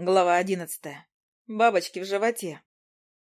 Глава одиннадцатая. Бабочки в животе.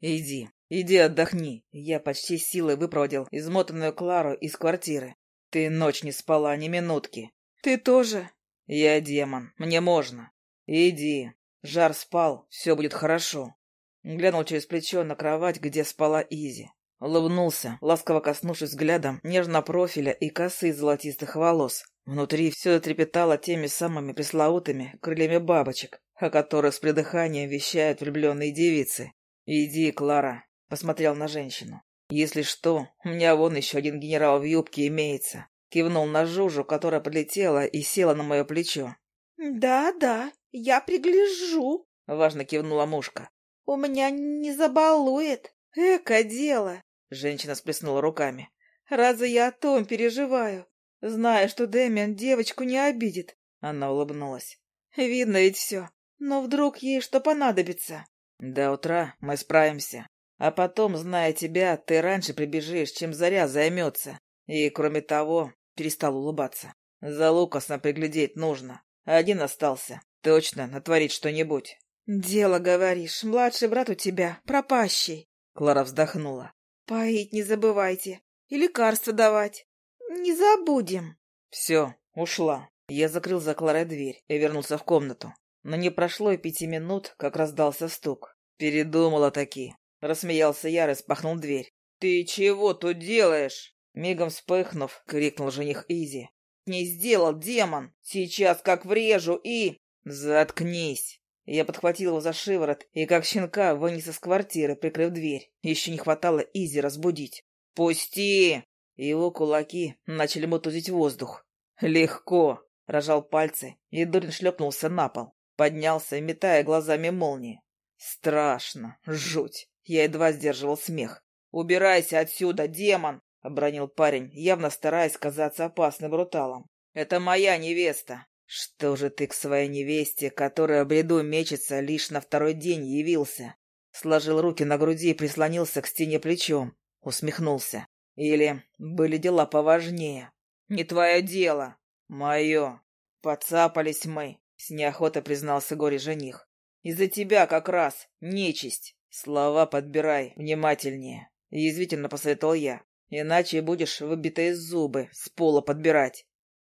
Иди, иди отдохни. Я почти силой выпроводил измотанную Клару из квартиры. Ты ночь не спала ни минутки. Ты тоже? Я демон, мне можно. Иди. Жар спал, все будет хорошо. Глянул через плечо на кровать, где спала Изи. Улыбнулся, ласково коснувшись взглядом нежно профиля и косы золотистых волос. Внутри все трепетало теми самыми пресловутыми крыльями бабочек, о которых с придыханием вещают влюбленные девицы. «Иди, Клара», — посмотрел на женщину. «Если что, у меня вон еще один генерал в юбке имеется». Кивнул на Жужу, которая подлетела и села на мое плечо. «Да-да, я пригляжу», — важно кивнула мушка. «У меня не забалует. Эко дело!» Женщина сплеснула руками. «Разве я о том переживаю? Зная, что Дэмиан девочку не обидит». Она улыбнулась. «Видно ведь все. Но вдруг ей что понадобится? До утра мы справимся. А потом, зная тебя, ты раньше прибежишь, чем заря займется. И, кроме того, перестал улыбаться. За Лукасом приглядеть нужно. Один остался. Точно натворить что-нибудь. «Дело, говоришь. Младший брат у тебя, пропащий». Клара вздохнула. «Поить не забывайте. И лекарства давать. Не забудем». «Все, ушла». Я закрыл за Кларой дверь и вернулся в комнату. Но не прошло и пяти минут, как раздался стук. Передумала таки. Рассмеялся я, распахнул дверь. «Ты чего тут делаешь?» Мигом вспыхнув, крикнул жених Изи. «Не сделал, демон! Сейчас как врежу и...» «Заткнись!» Я подхватил его за шиворот и, как щенка, вынес из квартиры, прикрыв дверь. Еще не хватало Изи разбудить. «Пусти!» Его кулаки начали мутузить воздух. «Легко!» — рожал пальцы, и Дурин шлепнулся на пол. Поднялся, метая глазами молнии. Страшно, жуть. Я едва сдерживал смех. «Убирайся отсюда, демон!» — обронил парень, явно стараясь казаться опасным бруталом. «Это моя невеста!» «Что же ты к своей невесте, которая бреду мечется, лишь на второй день явился?» Сложил руки на груди и прислонился к стене плечом. Усмехнулся. «Или были дела поважнее?» «Не твое дело!» «Мое!» «Подцапались мы. С неохотой признался горе-жених. «Из-за тебя как раз, нечисть. Слова подбирай внимательнее», — язвительно посоветовал я. «Иначе будешь выбитые зубы с пола подбирать.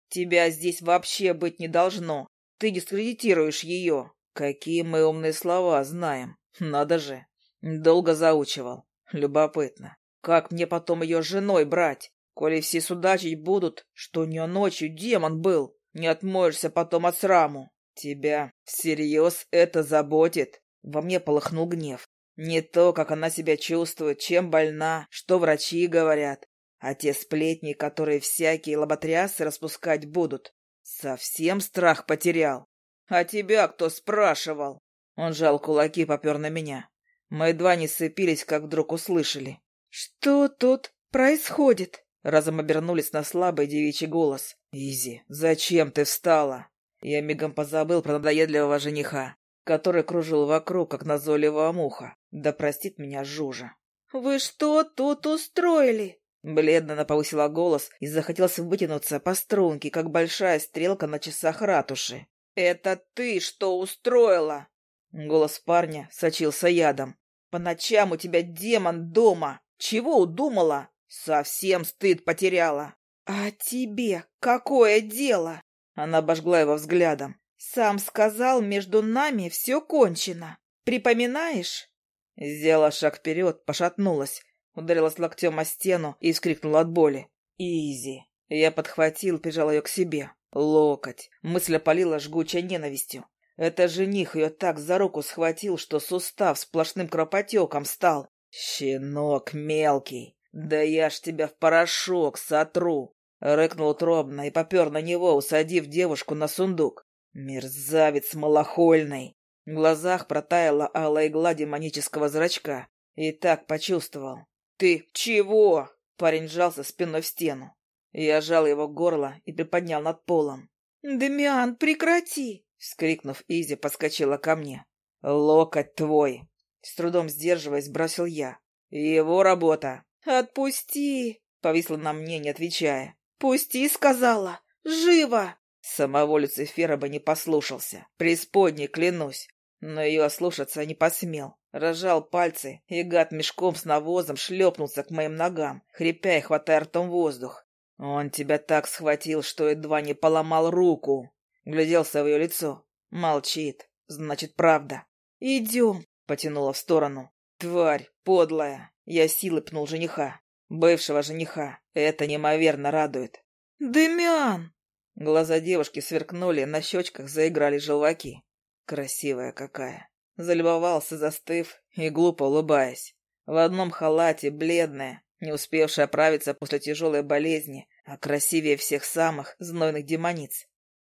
Тебя здесь вообще быть не должно. Ты дискредитируешь ее. Какие мы умные слова знаем. Надо же. Долго заучивал. Любопытно. Как мне потом ее женой брать? Коли все судачить будут, что у нее ночью демон был, не отмоешься потом от сраму. «Тебя всерьез это заботит?» Во мне полыхнул гнев. Не то, как она себя чувствует, чем больна, что врачи говорят, а те сплетни, которые всякие лоботрясы распускать будут. Совсем страх потерял. А тебя кто спрашивал? Он жал кулаки попер на меня. Мы едва не сцепились, как вдруг услышали. «Что тут происходит?» Разом обернулись на слабый девичий голос. «Изи, зачем ты встала?» Я мигом позабыл про надоедливого жениха, который кружил вокруг, как назойливая муха. Да простит меня Жужа. «Вы что тут устроили?» Бледно она повысила голос и захотелось вытянуться по струнке, как большая стрелка на часах ратуши. «Это ты что устроила?» Голос парня сочился ядом. «По ночам у тебя демон дома. Чего удумала? Совсем стыд потеряла». «А тебе какое дело?» Она обожгла его взглядом. «Сам сказал, между нами все кончено. Припоминаешь?» Сделала шаг вперед, пошатнулась, ударилась локтем о стену и вскрикнула от боли. «Изи!» Я подхватил, прижал ее к себе. Локоть. Мысль опалила жгучей ненавистью. Это жених ее так за руку схватил, что сустав сплошным кровопотеком стал. «Щенок мелкий! Да я ж тебя в порошок сотру!» Рыкнул утробно и попер на него, усадив девушку на сундук. Мерзавец малохольный. В глазах протаяла алая гладь демонического зрачка. И так почувствовал. «Ты чего?» Парень сжался спиной в стену. Я жал его горло и приподнял над полом. «Демиан, прекрати!» Вскрикнув, Изи подскочила ко мне. «Локоть твой!» С трудом сдерживаясь, бросил я. «Его работа!» «Отпусти!» Повисла на мне, не отвечая. «Пусти!» — сказала. «Живо!» Самого Люцифера бы не послушался. Преисподней, клянусь. но ее ослушаться не посмел. Разжал пальцы, и гад мешком с навозом шлепнулся к моим ногам, хрипя и хватая ртом воздух. Он тебя так схватил, что едва не поломал руку. Гляделся в ее лицо. Молчит. Значит, правда. «Идем», — потянула в сторону. «Тварь, подлая!» Я силой пнул жениха. Бывшего жениха. Это неимоверно радует. «Дымян!» Глаза девушки сверкнули, на щечках заиграли желваки. Красивая какая. Залюбовался, застыв и глупо улыбаясь. В одном халате, бледная, не успевшая оправиться после тяжелой болезни, а красивее всех самых знойных демониц.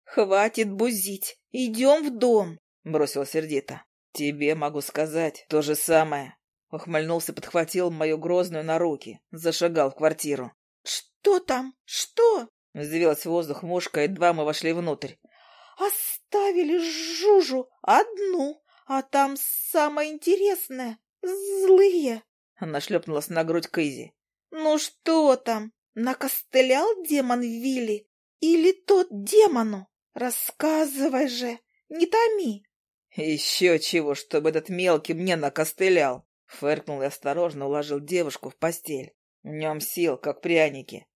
«Хватит бузить! Идем в дом!» — бросила сердито. «Тебе могу сказать то же самое». Ухмыльнулся, подхватил мою грозную на руки, зашагал в квартиру. «Что там? Что?» — взвилась в воздух мушка, едва мы вошли внутрь. «Оставили Жужу одну, а там самое интересное — злые!» Она шлепнулась на грудь Кизи. «Ну что там? Накостылял демон Вилли? Или тот демону? Рассказывай же, не томи!» «Еще чего, чтобы этот мелкий мне накостылял!» Фыркнул и осторожно уложил девушку в постель. В нем сил, как пряники.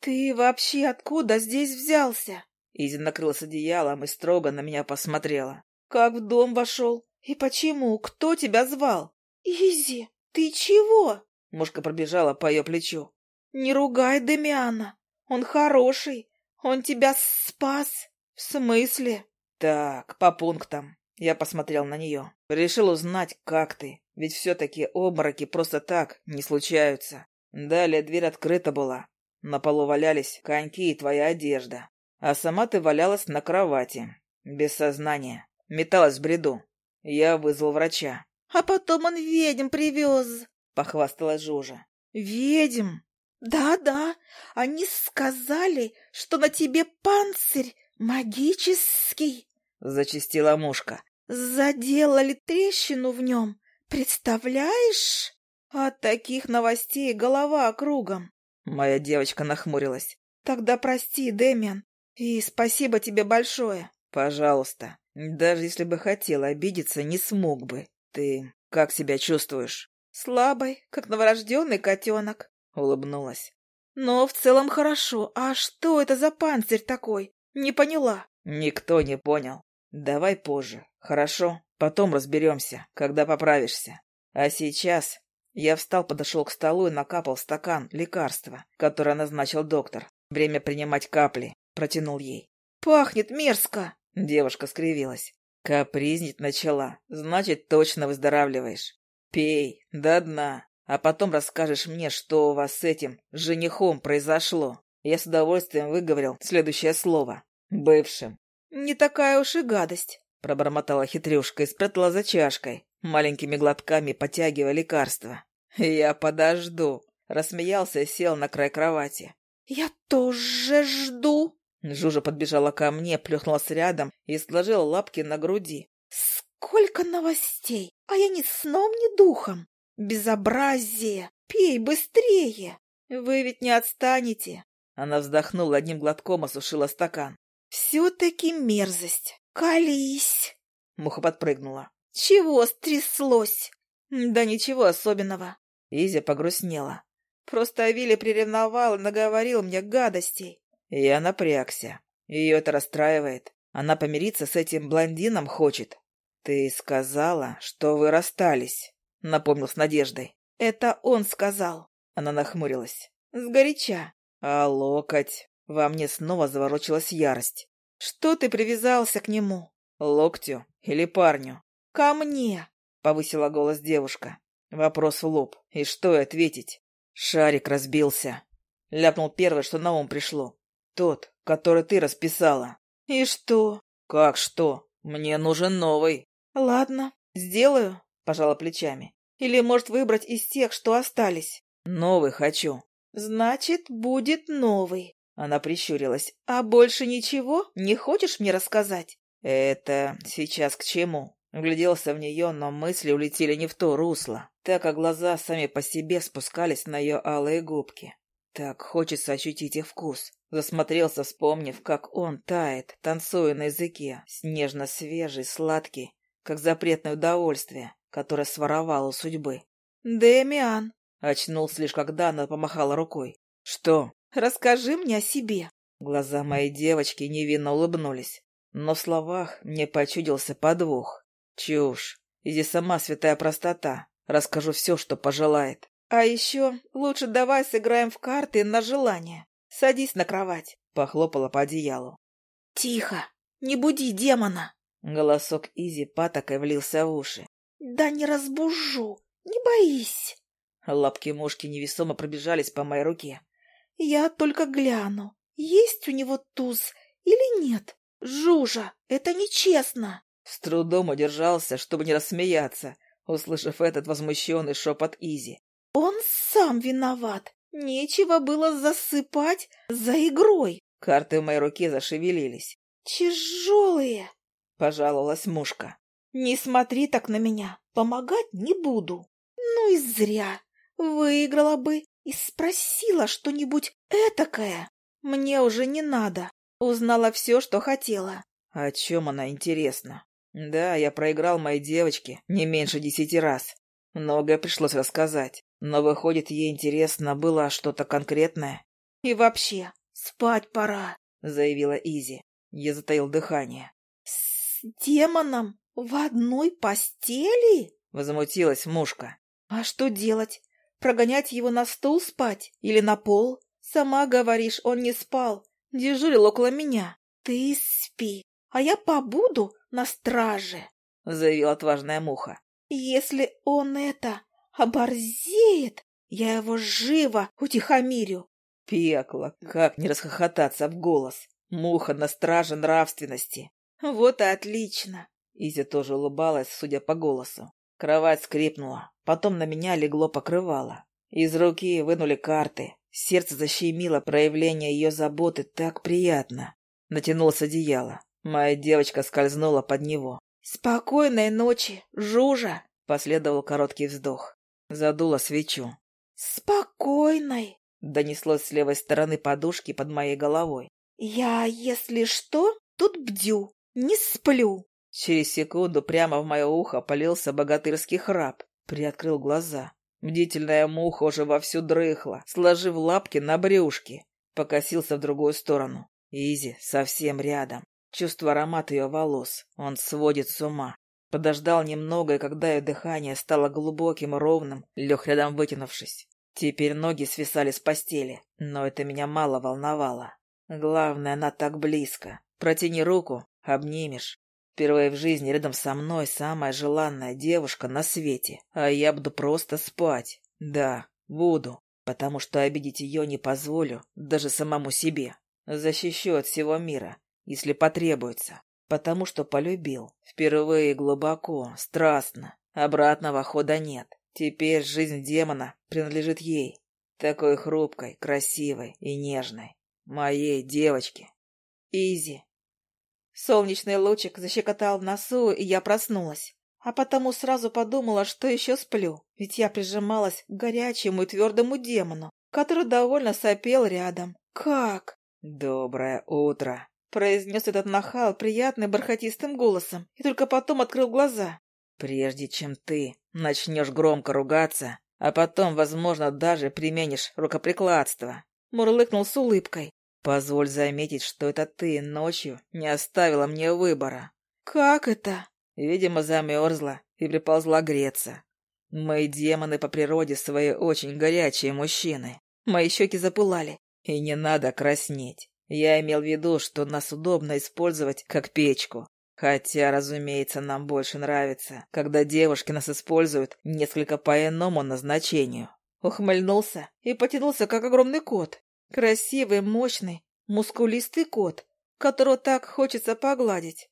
«Ты вообще откуда здесь взялся?» Изи накрылась одеялом и строго на меня посмотрела. «Как в дом вошел? И почему? Кто тебя звал?» «Изи, ты чего?» Мушка пробежала по ее плечу. «Не ругай Демиана. Он хороший. Он тебя спас. В смысле?» «Так, по пунктам». Я посмотрел на нее. Решил узнать, как ты. Ведь все-таки обмороки просто так не случаются. Далее дверь открыта была. На полу валялись коньки и твоя одежда. А сама ты валялась на кровати. Без сознания. Металась в бреду. Я вызвал врача. А потом он ведьм привез, — похвасталась Жужа. Ведьм? Да-да, они сказали, что на тебе панцирь магический, — зачистила мушка. Заделали трещину в нем, представляешь? От таких новостей голова кругом. Моя девочка нахмурилась. Тогда прости, Дэмиан, и спасибо тебе большое. Пожалуйста. Даже если бы хотела обидеться, не смог бы. Ты как себя чувствуешь? Слабой, как новорожденный котенок. Улыбнулась. Но в целом хорошо. А что это за панцирь такой? Не поняла. Никто не понял. Давай позже, хорошо? Потом разберемся, когда поправишься. А сейчас я встал, подошел к столу и накапал в стакан лекарства, которое назначил доктор. Время принимать капли. Протянул ей. «Пахнет мерзко!» Девушка скривилась. Капризнить начала. Значит, точно выздоравливаешь. Пей до дна, а потом расскажешь мне, что у вас с этим женихом произошло. Я с удовольствием выговорил следующее слово. Бывшим. «Не такая уж и гадость», — пробормотала хитрюшка и спрятала за чашкой, маленькими глотками потягивая лекарство. «Я подожду», — рассмеялся и сел на край кровати. «Я тоже жду», Жужа подбежала ко мне, плюхнулась рядом и сложила лапки на груди. «Сколько новостей! А я ни сном, ни духом! Безобразие! Пей быстрее! Вы ведь не отстанете!» Она вздохнула, одним глотком осушила стакан. «Все-таки мерзость! Колись!» Муха подпрыгнула. «Чего стряслось?» «Да ничего особенного». Изя погрустнела. «Просто Авилий приревновал и наговорил мне гадостей». Я напрягся. Ее это расстраивает. Она помириться с этим блондином хочет. Ты сказала, что вы расстались, напомнил с надеждой. Это он сказал. Она нахмурилась. Сгоряча. А локоть? Во мне снова заворочилась ярость. Что ты привязался к нему? Локтю или парню? Ко мне, повысила голос девушка. Вопрос в лоб. И что ответить? Шарик разбился. Ляпнул первое, что на ум пришло. Тот, который ты расписала. И что? Как что? Мне нужен новый. Ладно, сделаю, пожала плечами. Или, может, выбрать из тех, что остались? Новый хочу. Значит, будет новый. Она прищурилась. А больше ничего не хочешь мне рассказать? Это сейчас к чему? Вгляделся в нее, но мысли улетели не в то русло, так как глаза сами по себе спускались на ее алые губки. Так хочется ощутить их вкус. Засмотрелся, вспомнив, как он тает, танцуя на языке, снежно-свежий, сладкий, как запретное удовольствие, которое своровало у судьбы. «Дэмиан!» — очнулся лишь когда она помахала рукой. «Что?» «Расскажи мне о себе!» Глаза моей девочки невинно улыбнулись, но в словах мне почудился подвох. Чушь. Иди сама, святая простота. Расскажу все, что пожелает. А еще лучше давай сыграем в карты на желание. Садись на кровать. Похлопала по одеялу. Тихо. Не буди демона. Голосок Изи патокой влился в уши. Да не разбужу. Не боись. Лапки мушки невесомо пробежались по моей руке. Я только гляну, есть у него туз или нет. Жужа, это нечестно. С трудом удержался, чтобы не рассмеяться, услышав этот возмущенный шепот Изи. «Он сам виноват. Нечего было засыпать за игрой». Карты в моей руке зашевелились. «Тяжелые», — пожаловалась мушка. «Не смотри так на меня. Помогать не буду». «Ну и зря. Выиграла бы и спросила что-нибудь этакое. Мне уже не надо. Узнала все, что хотела». «О чем она интересна?» Да, я проиграл моей девочке не меньше десяти раз. Многое пришлось рассказать, но, выходит, ей интересно было что-то конкретное. «И вообще, спать пора», — заявила Изи. Я затаил дыхание. «С демоном в одной постели?» — возмутилась мушка. «А что делать? Прогонять его на стул спать или на пол? Сама говоришь, он не спал, дежурил около меня. Ты спи, а я побуду на страже, — заявила отважная муха. — Если он это оборзеет, я его живо утихомирю. Пекло, как не расхохотаться в голос. Муха на страже нравственности. Вот и отлично. Изя тоже улыбалась, судя по голосу. Кровать скрипнула, потом на меня легло покрывало. Из руки вынули карты. Сердце защемило проявление ее заботы так приятно. Натянулось одеяло. Моя девочка скользнула под него. «Спокойной ночи, Жужа!» — последовал короткий вздох. Задула свечу. «Спокойной!» — донеслось с левой стороны подушки под моей головой. «Я, если что, тут бдю, не сплю!» Через секунду прямо в мое ухо полился богатырский храп. Приоткрыл глаза. Бдительная муха уже вовсю дрыхла, сложив лапки на брюшке. Покосился в другую сторону. Изи совсем рядом. Чувство аромат ее волос. Он сводит с ума. Подождал немного, и когда ее дыхание стало глубоким и ровным, лег рядом вытянувшись. Теперь ноги свисали с постели, но это меня мало волновало. Главное, она так близко. Протяни руку, обнимешь. Впервые в жизни рядом со мной самая желанная девушка на свете, а я буду просто спать. Да, буду, потому что обидеть ее не позволю даже самому себе. Защищу от всего мира, если потребуется, потому что полюбил. Впервые глубоко, страстно. Обратного хода нет. Теперь жизнь демона принадлежит ей. Такой хрупкой, красивой и нежной. Моей девочке. Изи. Солнечный лучик защекотал в носу, и я проснулась. А потому сразу подумала, что еще сплю, ведь я прижималась к горячему и твердому демону, который довольно сопел рядом. Как? Доброе утро, произнес этот нахал приятным бархатистым голосом и только потом открыл глаза. «Прежде чем ты начнешь громко ругаться, а потом, возможно, даже применишь рукоприкладство», — мурлыкнул с улыбкой. «Позволь заметить, что это ты ночью не оставила мне выбора». «Как это?» Видимо, замерзла и приползла греться. Мои демоны по природе свои очень горячие мужчины. Мои щеки запылали, и не надо краснеть. Я имел в виду, что нас удобно использовать как печку. Хотя, разумеется, нам больше нравится, когда девушки нас используют несколько по иному назначению. Ухмыльнулся и потянулся, как огромный кот. Красивый, мощный, мускулистый кот, которого так хочется погладить.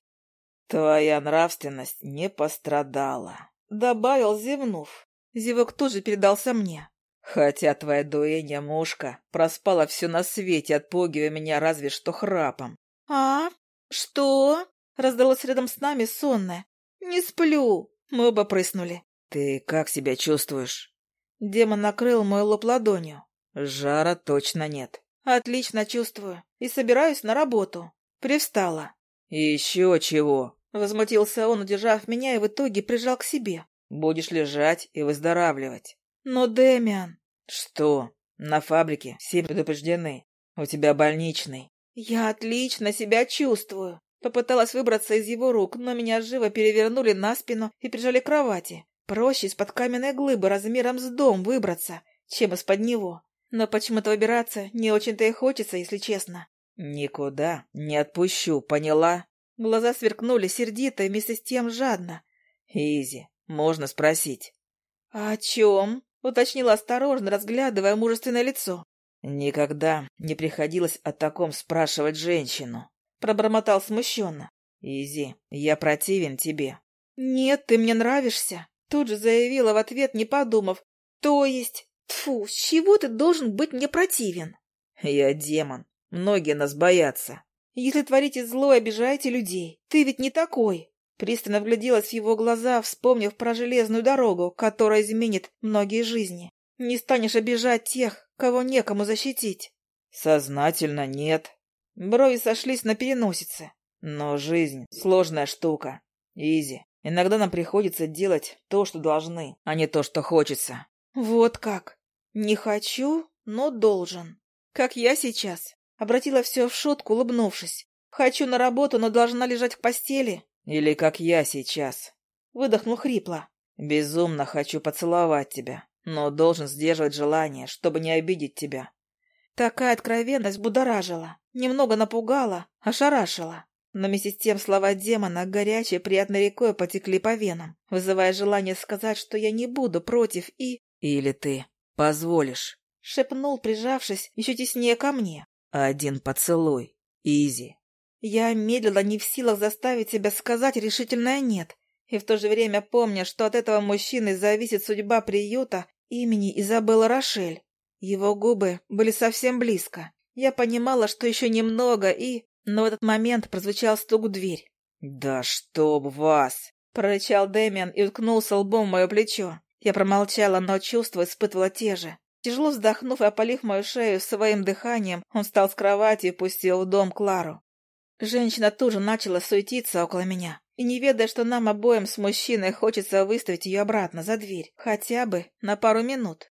Твоя нравственность не пострадала, добавил, зевнув. Зевок тоже передался мне. Хотя твоя дуэнья мушка проспала все на свете, отпугивая меня разве что храпом. «А? Что?» — раздалось рядом с нами сонное. «Не сплю!» — мы оба прыснули. «Ты как себя чувствуешь?» Демон накрыл мой лоб ладонью. «Жара точно нет». «Отлично чувствую и собираюсь на работу». Привстала. «Еще чего?» Возмутился он, удержав меня и в итоге прижал к себе. Будешь лежать и выздоравливать. Но, Дэмиан... Что? На фабрике все предупреждены. У тебя больничный. Я отлично себя чувствую. Попыталась выбраться из его рук, но меня живо перевернули на спину и прижали к кровати. Проще из-под каменной глыбы размером с дом выбраться, чем из-под него. Но почему-то выбираться не очень-то и хочется, если честно. «Никуда не отпущу, поняла?» Глаза сверкнули сердито и вместе с тем жадно. «Изи, можно спросить?» «О чем?» — уточнила осторожно, разглядывая мужественное лицо. «Никогда не приходилось о таком спрашивать женщину», — пробормотал смущенно. «Изи, я противен тебе». «Нет, ты мне нравишься», — тут же заявила в ответ, не подумав. «То есть, тфу, с чего ты должен быть мне противен?» «Я демон, Многие нас боятся. Если творите зло и обижаете людей, ты ведь не такой. Пристально вгляделась в его глаза, вспомнив про железную дорогу, которая изменит многие жизни. Не станешь обижать тех, кого некому защитить. Сознательно нет. Брови сошлись на переносице. Но жизнь — сложная штука. Изи. Иногда нам приходится делать то, что должны, а не то, что хочется. Вот как. Не хочу, но должен. Как я сейчас. Обратила все в шутку, улыбнувшись. «Хочу на работу, но должна лежать в постели». «Или как я сейчас». Выдохнул хрипло. «Безумно хочу поцеловать тебя, но должен сдерживать желание, чтобы не обидеть тебя». Такая откровенность будоражила, немного напугала, ошарашила. Но вместе с тем слова демона горячей приятной рекой потекли по венам, вызывая желание сказать, что я не буду против и... «Или ты позволишь», — шепнул, прижавшись еще теснее ко мне. Один поцелуй. Изи. Я медлила, не в силах заставить себя сказать решительное «нет», и в то же время помня, что от этого мужчины зависит судьба приюта имени Изабелла Рошель. Его губы были совсем близко. Я понимала, что еще немного, и... Но в этот момент прозвучал стук в дверь. «Да чтоб вас!» — прорычал Дэмиан и уткнулся лбом в мое плечо. Я промолчала, но чувства испытывала те же. Тяжело вздохнув и опалив мою шею своим дыханием, он встал с кровати и пустил в дом Клару. Женщина тут же начала суетиться около меня. И не ведая, что нам обоим с мужчиной хочется выставить ее обратно за дверь, хотя бы на пару минут.